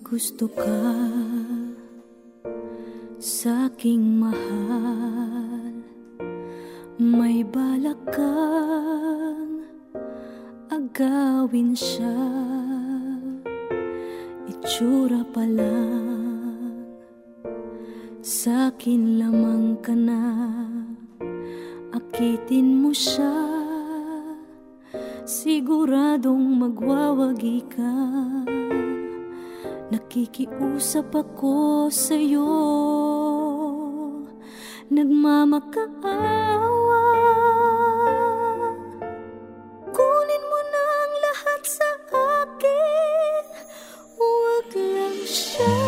gusto ka sa aking mahal. May balak kang agawin siya. Itsura pa lang. Sa akin lamang ka na. Akitin mo siya. Siguradong magwawagi ka Nakikiusap ako sa'yo. Nagmamakaawa. Kunin mo na ang lahat sa akin. Huwag lang siya.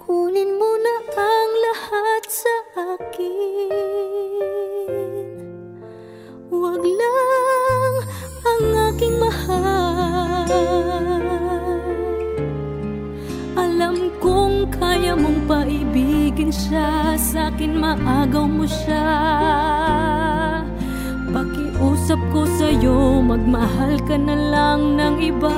Kunin mo akin Huwag lang ang aking mahal. Alam kong kaya mong paibigin siya. Sa akin maagaw mo siya. Pakiusap ko sa'yo Magmahal ka na lang ng iba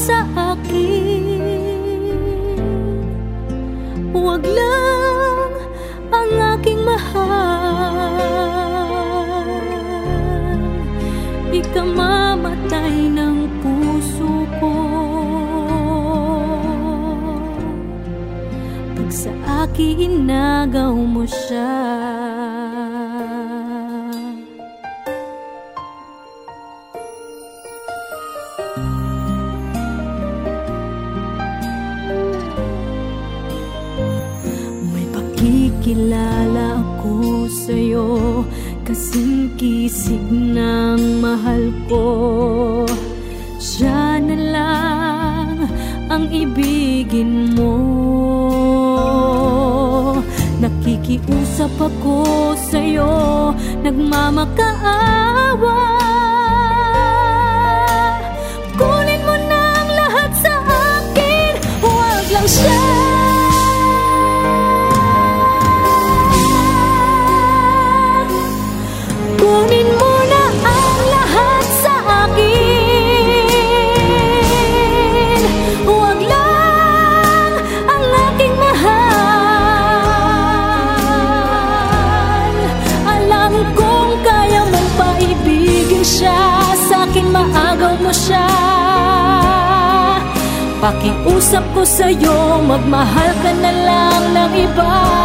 sa akin. Huwag lang ang aking mahal. Ikamamatay ng puso ko. Pag sa akin inagaw mo siya May pakikilala ako sa'yo Kasing kisig ng mahal ko. Siya na lang ang ibigin mo. Nakikiusap ako sa'yo Nagmamakaawa maagaw mo siya. Pakiusap ko sa'yo Magmahal ka na lang ng iba